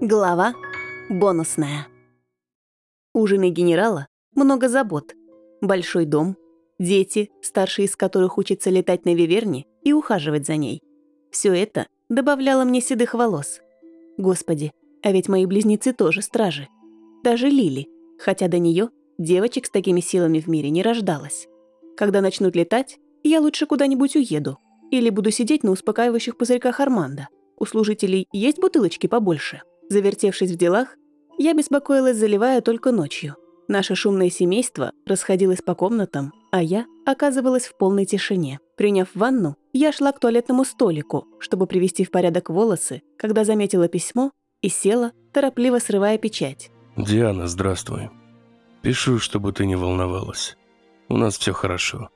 Глава бонусная. У жены генерала много забот. Большой дом, дети, старший из которых учится летать на виверне и ухаживать за ней. Все это добавляло мне седых волос. Господи, а ведь мои близнецы тоже стражи. Даже Лили, хотя до нее девочек с такими силами в мире не рождалось. Когда начнут летать, я лучше куда-нибудь уеду. Или буду сидеть на успокаивающих пузырьках Арманда. У служителей есть бутылочки побольше? Завертевшись в делах, я беспокоилась, заливая только ночью. Наше шумное семейство расходилось по комнатам, а я оказывалась в полной тишине. Приняв ванну, я шла к туалетному столику, чтобы привести в порядок волосы, когда заметила письмо и села, торопливо срывая печать. Диана, здравствуй. Пишу, чтобы ты не волновалась. У нас все хорошо.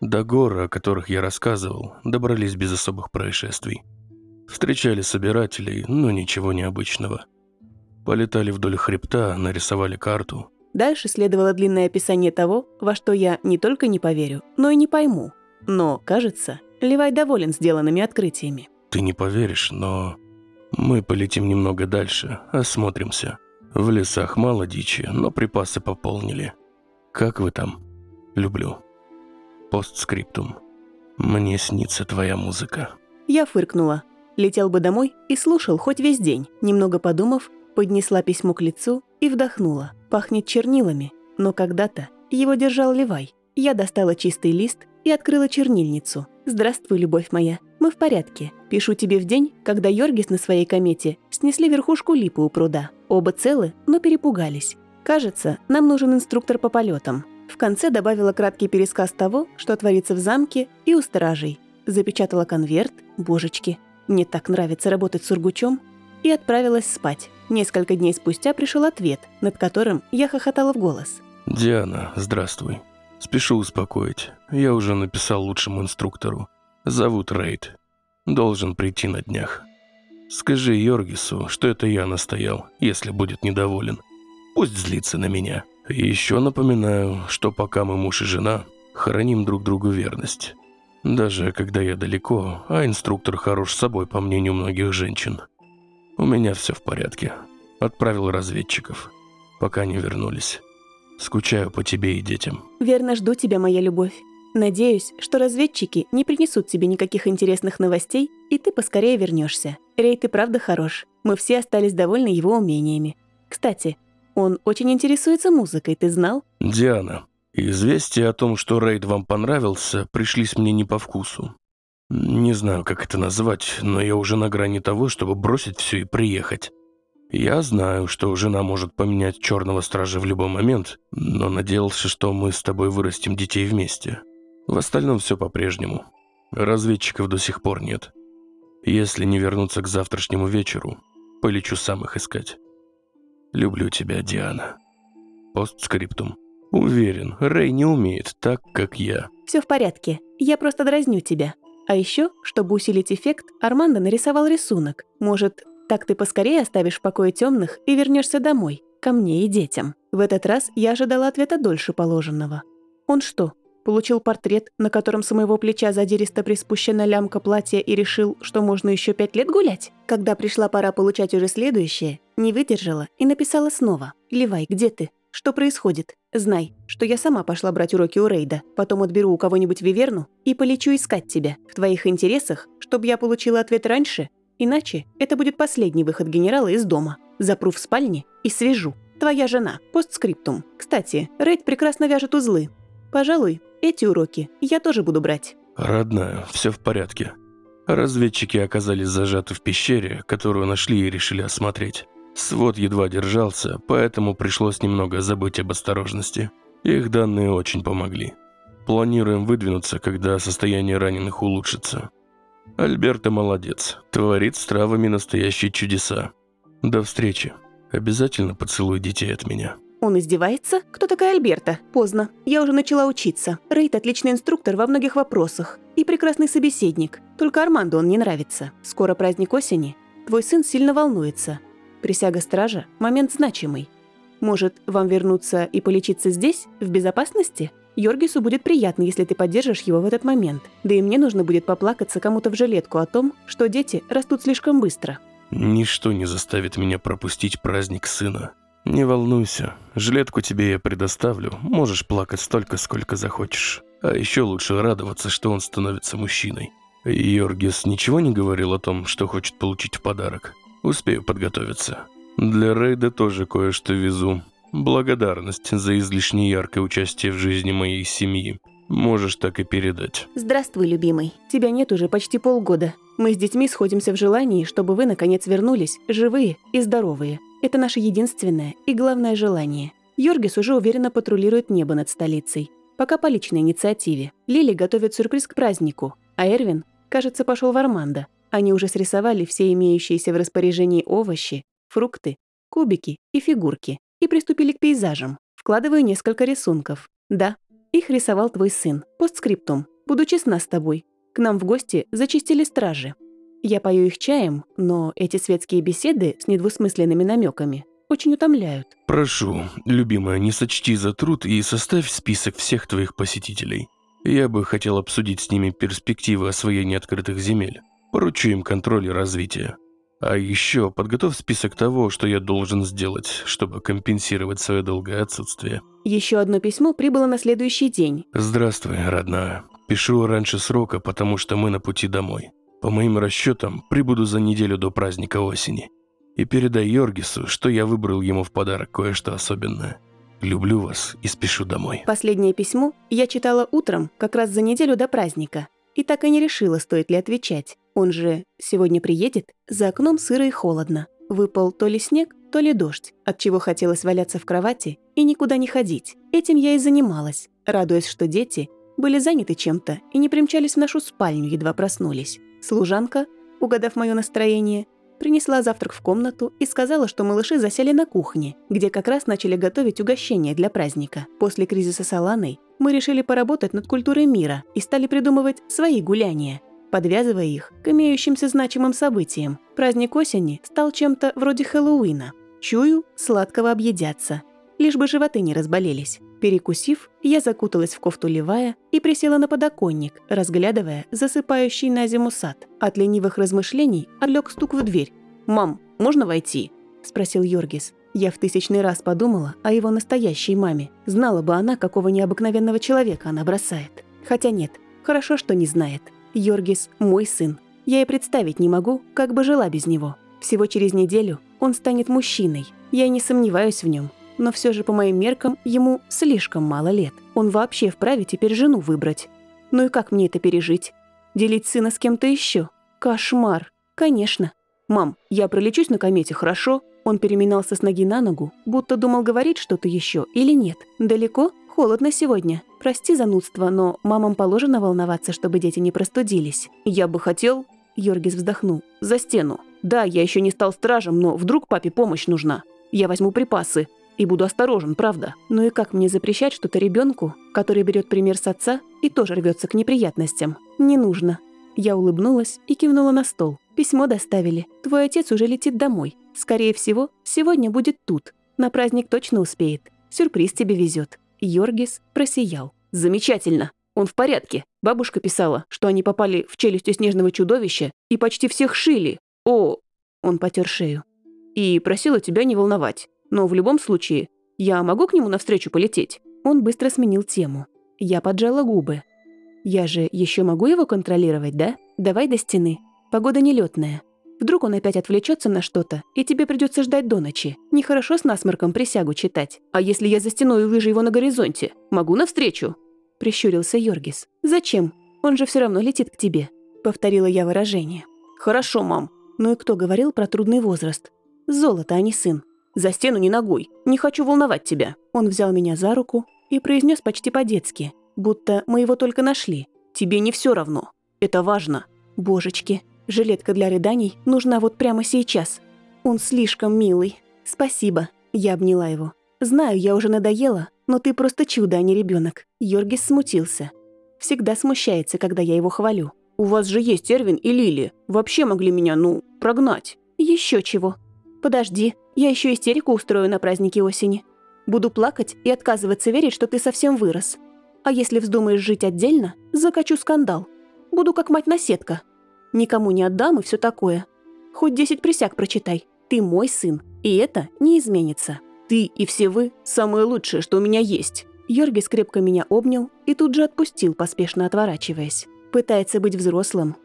До гор, о которых я рассказывал, добрались без особых происшествий. Встречали собирателей, но ничего необычного. Полетали вдоль хребта, нарисовали карту. Дальше следовало длинное описание того, во что я не только не поверю, но и не пойму. Но, кажется, Левай доволен сделанными открытиями. Ты не поверишь, но мы полетим немного дальше, осмотримся. В лесах мало дичи, но припасы пополнили. Как вы там? Люблю. Постскриптум. Мне снится твоя музыка. Я фыркнула. Летел бы домой и слушал хоть весь день. Немного подумав, поднесла письмо к лицу и вдохнула. Пахнет чернилами, но когда-то его держал Левай. Я достала чистый лист и открыла чернильницу. «Здравствуй, любовь моя. Мы в порядке. Пишу тебе в день, когда Йоргис на своей комете снесли верхушку липы у пруда. Оба целы, но перепугались. Кажется, нам нужен инструктор по полетам. В конце добавила краткий пересказ того, что творится в замке и у стражей. Запечатала конверт, божечки, мне так нравится работать с Сургучом, и отправилась спать. Несколько дней спустя пришел ответ, над которым я хохотала в голос. «Диана, здравствуй. Спешу успокоить. Я уже написал лучшему инструктору. Зовут Рейд. Должен прийти на днях. Скажи Йоргису, что это я настоял, если будет недоволен. Пусть злится на меня. И еще напоминаю, что пока мы муж и жена, храним друг другу верность. Даже когда я далеко, а инструктор хорош с собой, по мнению многих женщин. У меня все в порядке. Отправил разведчиков, пока не вернулись. Скучаю по тебе и детям. Верно жду тебя, моя любовь. Надеюсь, что разведчики не принесут тебе никаких интересных новостей, и ты поскорее вернешься. Рейд и правда хорош. Мы все остались довольны его умениями. Кстати, он очень интересуется музыкой, ты знал? Диана, Известия о том, что рейд вам понравился, пришлись мне не по вкусу. Не знаю, как это назвать, но я уже на грани того, чтобы бросить все и приехать. Я знаю, что жена может поменять черного стража в любой момент, но надеялся, что мы с тобой вырастим детей вместе. В остальном все по-прежнему. Разведчиков до сих пор нет. Если не вернуться к завтрашнему вечеру, полечу сам их искать. Люблю тебя, Диана. Постскриптум. Уверен, Рэй не умеет так, как я. Все в порядке. Я просто дразню тебя. А еще, чтобы усилить эффект, Армандо нарисовал рисунок. Может, так ты поскорее оставишь в покое темных и вернешься домой, ко мне и детям. В этот раз я ожидала ответа дольше положенного. Он что, получил портрет, на котором с моего плеча задиристо приспущена лямка платья и решил, что можно еще пять лет гулять? Когда пришла пора получать уже следующее, не выдержала и написала снова. «Левай, где ты? Что происходит? Знай, что я сама пошла брать уроки у Рейда, потом отберу у кого-нибудь Виверну и полечу искать тебя. В твоих интересах, чтобы я получила ответ раньше, иначе это будет последний выход генерала из дома. Запру в спальне и свяжу. Твоя жена. Постскриптум. Кстати, Рейд прекрасно вяжет узлы. Пожалуй, эти уроки я тоже буду брать. Родная, все в порядке. Разведчики оказались зажаты в пещере, которую нашли и решили осмотреть. Свод едва держался, поэтому пришлось немного забыть об осторожности. Их данные очень помогли. Планируем выдвинуться, когда состояние раненых улучшится. Альберта молодец, творит с травами настоящие чудеса. До встречи. Обязательно поцелуй детей от меня. Он издевается? Кто такая Альберта? Поздно. Я уже начала учиться. Рейд – отличный инструктор во многих вопросах. И прекрасный собеседник. Только Арманду он не нравится. Скоро праздник осени. Твой сын сильно волнуется. Присяга стража – момент значимый. Может, вам вернуться и полечиться здесь, в безопасности? Йоргису будет приятно, если ты поддержишь его в этот момент. Да и мне нужно будет поплакаться кому-то в жилетку о том, что дети растут слишком быстро. Ничто не заставит меня пропустить праздник сына. Не волнуйся, жилетку тебе я предоставлю, можешь плакать столько, сколько захочешь. А еще лучше радоваться, что он становится мужчиной. Йоргис ничего не говорил о том, что хочет получить в подарок. Успею подготовиться. Для Рейда тоже кое-что везу. Благодарность за излишне яркое участие в жизни моей семьи. Можешь так и передать. Здравствуй, любимый. Тебя нет уже почти полгода. Мы с детьми сходимся в желании, чтобы вы наконец вернулись, живые и здоровые. Это наше единственное и главное желание. Йоргис уже уверенно патрулирует небо над столицей. Пока по личной инициативе. Лили готовит сюрприз к празднику, а Эрвин, кажется, пошел в Армандо. Они уже срисовали все имеющиеся в распоряжении овощи, фрукты, кубики и фигурки и приступили к пейзажам. Вкладываю несколько рисунков. Да, их рисовал твой сын. Постскриптум. Буду честна с тобой. К нам в гости зачистили стражи. Я пою их чаем, но эти светские беседы с недвусмысленными намеками очень утомляют. Прошу, любимая, не сочти за труд и составь список всех твоих посетителей. Я бы хотел обсудить с ними перспективы освоения открытых земель. Поручу им контроль и развитие. А еще подготовь список того, что я должен сделать, чтобы компенсировать свое долгое отсутствие. Еще одно письмо прибыло на следующий день. Здравствуй, родная. Пишу раньше срока, потому что мы на пути домой. По моим расчетам, прибуду за неделю до праздника осени. И передай Йоргису, что я выбрал ему в подарок кое-что особенное. Люблю вас и спешу домой. Последнее письмо я читала утром, как раз за неделю до праздника. И так и не решила, стоит ли отвечать. Он же сегодня приедет, за окном сыро и холодно. Выпал то ли снег, то ли дождь, от чего хотелось валяться в кровати и никуда не ходить. Этим я и занималась, радуясь, что дети были заняты чем-то и не примчались в нашу спальню, едва проснулись. Служанка, угадав мое настроение, принесла завтрак в комнату и сказала, что малыши засели на кухне, где как раз начали готовить угощение для праздника. После кризиса с Аланой мы решили поработать над культурой мира и стали придумывать свои гуляния, подвязывая их к имеющимся значимым событиям. Праздник осени стал чем-то вроде Хэллоуина. Чую, сладкого объедятся. Лишь бы животы не разболелись. Перекусив, я закуталась в кофту левая и присела на подоконник, разглядывая засыпающий на зиму сад. От ленивых размышлений отвлек стук в дверь. «Мам, можно войти?» – спросил Йоргис. Я в тысячный раз подумала о его настоящей маме. Знала бы она, какого необыкновенного человека она бросает. Хотя нет, хорошо, что не знает. Йоргис – мой сын. Я и представить не могу, как бы жила без него. Всего через неделю он станет мужчиной. Я не сомневаюсь в нем но все же по моим меркам ему слишком мало лет. Он вообще вправе теперь жену выбрать. Ну и как мне это пережить? Делить сына с кем-то еще? Кошмар. Конечно. Мам, я пролечусь на комете, хорошо? Он переминался с ноги на ногу, будто думал говорить что-то еще или нет. Далеко? Холодно сегодня. Прости занудство, но мамам положено волноваться, чтобы дети не простудились. Я бы хотел... Йоргис вздохнул. За стену. Да, я еще не стал стражем, но вдруг папе помощь нужна. Я возьму припасы. И буду осторожен, правда. Ну и как мне запрещать что-то ребенку, который берет пример с отца и тоже рвется к неприятностям? Не нужно. Я улыбнулась и кивнула на стол. Письмо доставили. Твой отец уже летит домой. Скорее всего, сегодня будет тут. На праздник точно успеет. Сюрприз тебе везет. Йоргис просиял. Замечательно. Он в порядке. Бабушка писала, что они попали в челюсть снежного чудовища и почти всех шили. О, он потер шею. И просила тебя не волновать. Но в любом случае, я могу к нему навстречу полететь?» Он быстро сменил тему. Я поджала губы. «Я же еще могу его контролировать, да? Давай до стены. Погода нелетная. Вдруг он опять отвлечется на что-то, и тебе придется ждать до ночи. Нехорошо с насморком присягу читать. А если я за стеной увижу его на горизонте? Могу навстречу?» Прищурился Йоргис. «Зачем? Он же все равно летит к тебе», — повторила я выражение. «Хорошо, мам. Ну и кто говорил про трудный возраст? Золото, а не сын. За стену не ногой. Не хочу волновать тебя». Он взял меня за руку и произнес почти по-детски, будто мы его только нашли. «Тебе не все равно. Это важно». «Божечки, жилетка для рыданий нужна вот прямо сейчас. Он слишком милый. Спасибо». Я обняла его. «Знаю, я уже надоела, но ты просто чудо, а не ребенок. Йоргис смутился. Всегда смущается, когда я его хвалю. «У вас же есть Эрвин и Лили. Вообще могли меня, ну, прогнать». «Еще чего. Подожди, я еще истерику устрою на празднике осени. Буду плакать и отказываться верить, что ты совсем вырос. А если вздумаешь жить отдельно, закачу скандал. Буду как мать-наседка. Никому не отдам и все такое. Хоть десять присяг прочитай. Ты мой сын, и это не изменится. Ты и все вы – самое лучшее, что у меня есть». Йоргис крепко меня обнял и тут же отпустил, поспешно отворачиваясь. Пытается быть взрослым.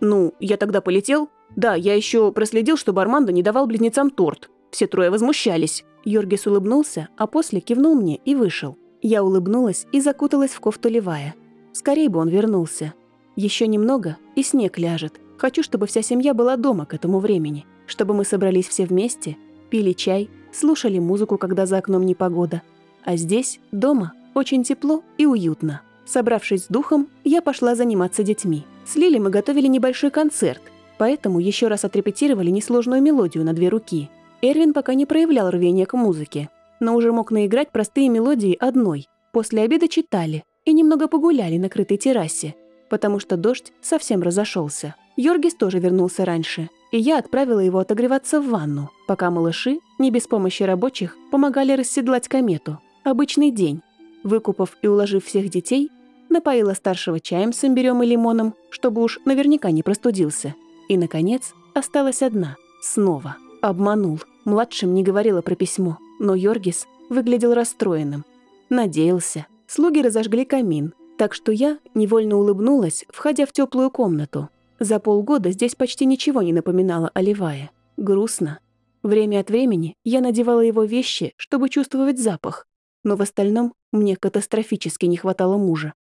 «Ну, я тогда полетел? Да, я еще проследил, чтобы Армандо не давал близнецам торт. Все трое возмущались». Йоргис улыбнулся, а после кивнул мне и вышел. Я улыбнулась и закуталась в кофту Левая. Скорее бы он вернулся. Еще немного, и снег ляжет. Хочу, чтобы вся семья была дома к этому времени. Чтобы мы собрались все вместе, пили чай, слушали музыку, когда за окном непогода. А здесь, дома, очень тепло и уютно. Собравшись с духом, я пошла заниматься детьми. С Лили мы готовили небольшой концерт, поэтому еще раз отрепетировали несложную мелодию на две руки. Эрвин пока не проявлял рвения к музыке, но уже мог наиграть простые мелодии одной. После обеда читали и немного погуляли на крытой террасе, потому что дождь совсем разошелся. Йоргис тоже вернулся раньше, и я отправила его отогреваться в ванну, пока малыши, не без помощи рабочих, помогали расседлать комету. Обычный день. Выкупав и уложив всех детей, напоила старшего чаем с имбирем и лимоном, чтобы уж наверняка не простудился. И, наконец, осталась одна. Снова. Обманул. Младшим не говорила про письмо, но Йоргис выглядел расстроенным. Надеялся. Слуги разожгли камин, так что я невольно улыбнулась, входя в теплую комнату. За полгода здесь почти ничего не напоминало о Левае. Грустно. Время от времени я надевала его вещи, чтобы чувствовать запах, но в остальном мне катастрофически не хватало мужа.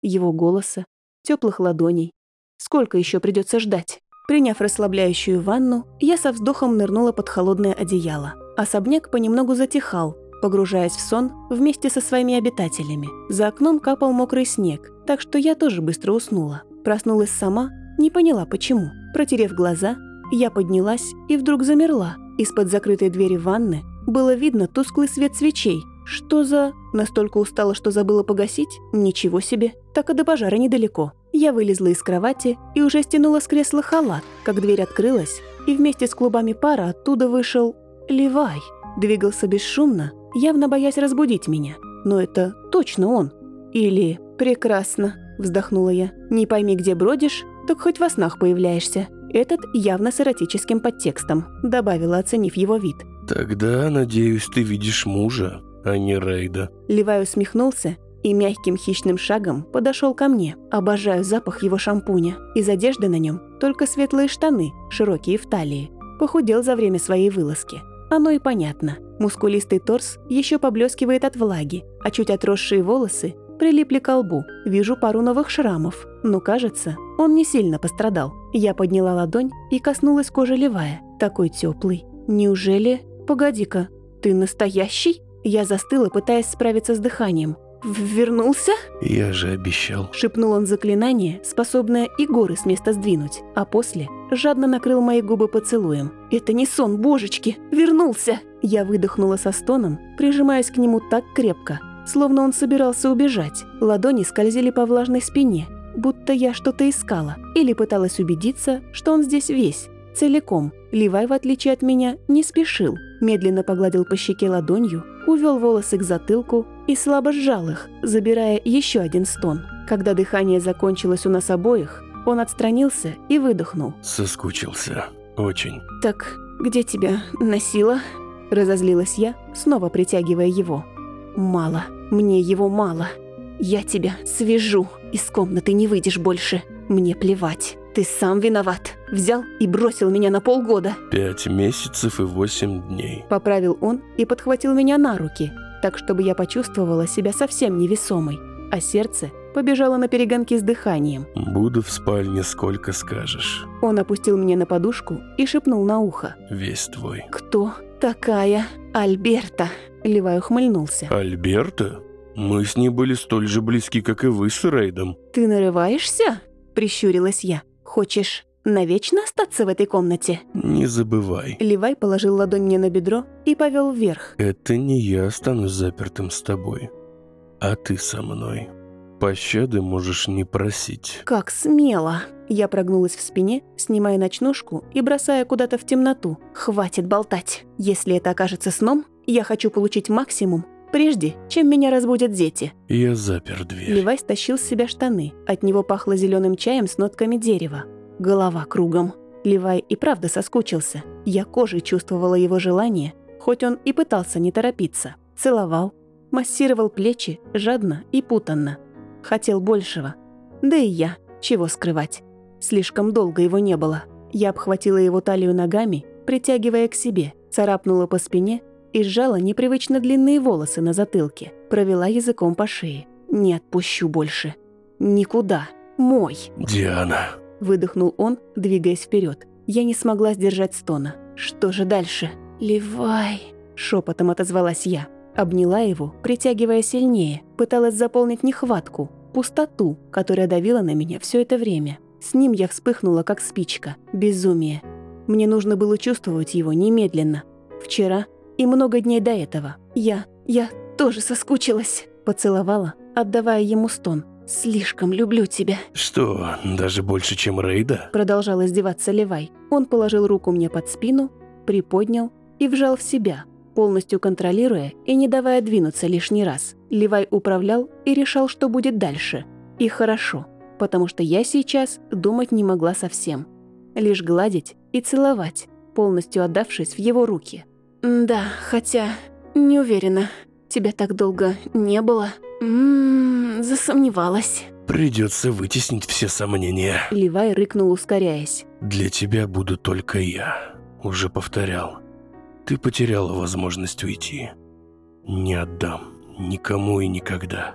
Его голоса, теплых ладоней. Сколько еще придется ждать? Приняв расслабляющую ванну, я со вздохом нырнула под холодное одеяло. Особняк понемногу затихал, погружаясь в сон вместе со своими обитателями. За окном капал мокрый снег, так что я тоже быстро уснула. Проснулась сама не поняла, почему. Протерев глаза, я поднялась и вдруг замерла. Из-под закрытой двери ванны было видно тусклый свет свечей. Что за... Настолько устала, что забыла погасить? Ничего себе. Так и до пожара недалеко. Я вылезла из кровати и уже стянула с кресла халат, как дверь открылась, и вместе с клубами пара оттуда вышел... Левай. Двигался бесшумно, явно боясь разбудить меня. Но это точно он. Или... Прекрасно, вздохнула я. Не пойми, где бродишь, так хоть во снах появляешься. Этот явно с эротическим подтекстом», — добавила, оценив его вид. «Тогда, надеюсь, ты видишь мужа, а не Рейда». Левай усмехнулся и мягким хищным шагом подошел ко мне. Обожаю запах его шампуня. Из одежды на нем только светлые штаны, широкие в талии. Похудел за время своей вылазки. Оно и понятно. Мускулистый торс еще поблескивает от влаги, а чуть отросшие волосы прилипли к лбу. Вижу пару новых шрамов, но кажется, он не сильно пострадал. Я подняла ладонь и коснулась кожи Левая. Такой теплый. Неужели... Погоди-ка, ты настоящий? Я застыла, пытаясь справиться с дыханием. «Вернулся?» «Я же обещал». Шепнул он заклинание, способное и горы с места сдвинуть, а после жадно накрыл мои губы поцелуем. «Это не сон, божечки! Вернулся!» Я выдохнула со стоном, прижимаясь к нему так крепко, словно он собирался убежать. Ладони скользили по влажной спине, будто я что-то искала, или пыталась убедиться, что он здесь весь, целиком. Ливай, в отличие от меня, не спешил. Медленно погладил по щеке ладонью, увел волосы к затылку и слабо сжал их, забирая еще один стон. Когда дыхание закончилось у нас обоих, он отстранился и выдохнул. Соскучился. Очень. «Так где тебя носила?» Разозлилась я, снова притягивая его. «Мало. Мне его мало. Я тебя свяжу. Из комнаты не выйдешь больше. Мне плевать. Ты сам виноват. Взял и бросил меня на полгода. Пять месяцев и восемь дней. Поправил он и подхватил меня на руки, так чтобы я почувствовала себя совсем невесомой, а сердце побежало на перегонки с дыханием. Буду в спальне сколько скажешь. Он опустил меня на подушку и шепнул на ухо. Весь твой. «Кто такая Альберта?» Левай ухмыльнулся. Альберта? Мы с ней были столь же близки, как и вы с Рейдом. «Ты нарываешься?» – прищурилась я. «Хочешь навечно остаться в этой комнате?» Не забывай. Левай положил ладонь мне на бедро и повел вверх. Это не я останусь запертым с тобой, а ты со мной. Пощады можешь не просить. «Как смело!» Я прогнулась в спине, снимая ночнушку и бросая куда-то в темноту. «Хватит болтать. Если это окажется сном, я хочу получить максимум, прежде, чем меня разбудят дети». Я запер дверь. Левай стащил с себя штаны. От него пахло зеленым чаем с нотками дерева. Голова кругом. Левай и правда соскучился. Я кожей чувствовала его желание, хоть он и пытался не торопиться. Целовал, массировал плечи жадно и путанно. Хотел большего. Да и я, чего скрывать. Слишком долго его не было. Я обхватила его талию ногами, притягивая к себе, царапнула по спине и сжала непривычно длинные волосы на затылке, провела языком по шее. «Не отпущу больше. Никуда. Мой!» «Диана!» – выдохнул он, двигаясь вперед. Я не смогла сдержать стона. «Что же дальше?» «Левай!» – шепотом отозвалась я. Обняла его, притягивая сильнее, пыталась заполнить нехватку, пустоту, которая давила на меня все это время. С ним я вспыхнула, как спичка. Безумие. Мне нужно было чувствовать его немедленно. Вчера и много дней до этого. Я, я тоже соскучилась. Поцеловала, отдавая ему стон. «Слишком люблю тебя». «Что, даже больше, чем Рейда?» Продолжал издеваться Левай. Он положил руку мне под спину, приподнял и вжал в себя, полностью контролируя и не давая двинуться лишний раз. Левай управлял и решал, что будет дальше. И хорошо, потому что я сейчас думать не могла совсем. Лишь гладить и целовать, полностью отдавшись в его руки. «Да, хотя не уверена. Тебя так долго не было. Ммм, засомневалась». Придется вытеснить все сомнения. Левай рыкнул, ускоряясь. Для тебя буду только я. Уже повторял. Ты потеряла возможность уйти. Не отдам. Никому и никогда.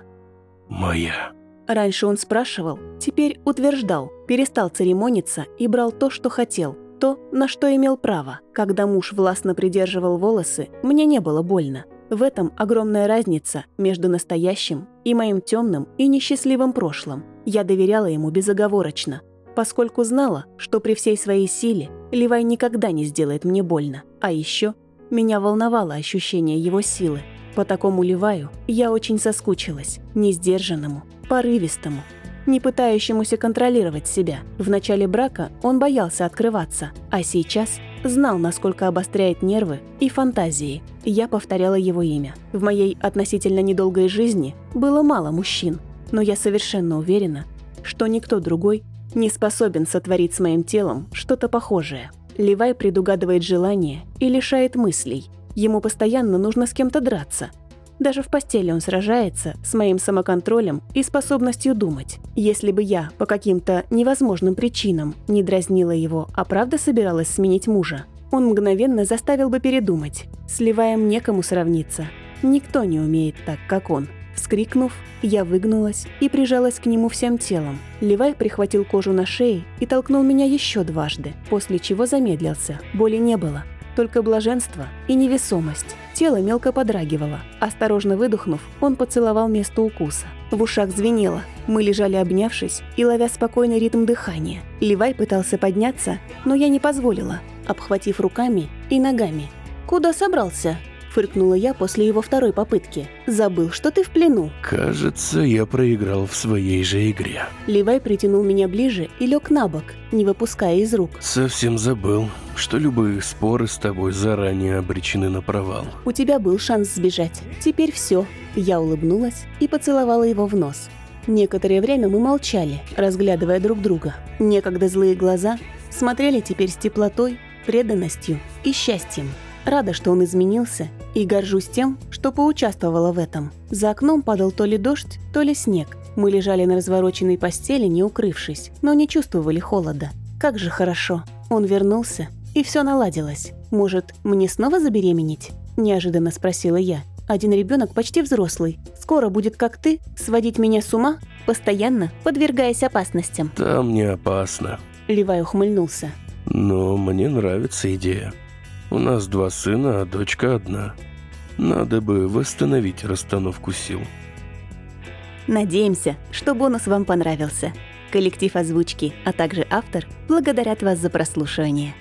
Моя. Раньше он спрашивал, теперь утверждал, перестал церемониться и брал то, что хотел, то, на что имел право. Когда муж властно придерживал волосы, мне не было больно. В этом огромная разница между настоящим и моим темным и несчастливым прошлым. Я доверяла ему безоговорочно, поскольку знала, что при всей своей силе Левай никогда не сделает мне больно. А еще меня волновало ощущение его силы. По такому Леваю я очень соскучилась, несдержанному, порывистому, не пытающемуся контролировать себя. В начале брака он боялся открываться, а сейчас знал, насколько обостряет нервы и фантазии. Я повторяла его имя. В моей относительно недолгой жизни было мало мужчин, но я совершенно уверена, что никто другой не способен сотворить с моим телом что-то похожее. Левай предугадывает желания и лишает мыслей. Ему постоянно нужно с кем-то драться – даже в постели он сражается с моим самоконтролем и способностью думать. Если бы я по каким-то невозможным причинам не дразнила его, а правда собиралась сменить мужа, он мгновенно заставил бы передумать. Сливаем некому сравниться. Никто не умеет так, как он. Вскрикнув, я выгнулась и прижалась к нему всем телом. Левай прихватил кожу на шее и толкнул меня еще дважды, после чего замедлился. Боли не было только блаженство и невесомость. Тело мелко подрагивало. Осторожно выдохнув, он поцеловал место укуса. В ушах звенело. Мы лежали обнявшись и ловя спокойный ритм дыхания. Левай пытался подняться, но я не позволила, обхватив руками и ногами. «Куда собрался?» Фыркнула я после его второй попытки. «Забыл, что ты в плену». «Кажется, я проиграл в своей же игре». Левай притянул меня ближе и лег на бок, не выпуская из рук. «Совсем забыл, что любые споры с тобой заранее обречены на провал». «У тебя был шанс сбежать. Теперь все. Я улыбнулась и поцеловала его в нос. Некоторое время мы молчали, разглядывая друг друга. Некогда злые глаза смотрели теперь с теплотой, преданностью и счастьем. Рада, что он изменился, и горжусь тем, что поучаствовала в этом. За окном падал то ли дождь, то ли снег. Мы лежали на развороченной постели, не укрывшись, но не чувствовали холода. Как же хорошо. Он вернулся, и все наладилось. Может, мне снова забеременеть? Неожиданно спросила я. Один ребенок почти взрослый. Скоро будет, как ты, сводить меня с ума, постоянно подвергаясь опасностям. Там не опасно. Левай ухмыльнулся. Но мне нравится идея. У нас два сына, а дочка одна. Надо бы восстановить расстановку сил. Надеемся, что бонус вам понравился. Коллектив озвучки, а также автор благодарят вас за прослушивание.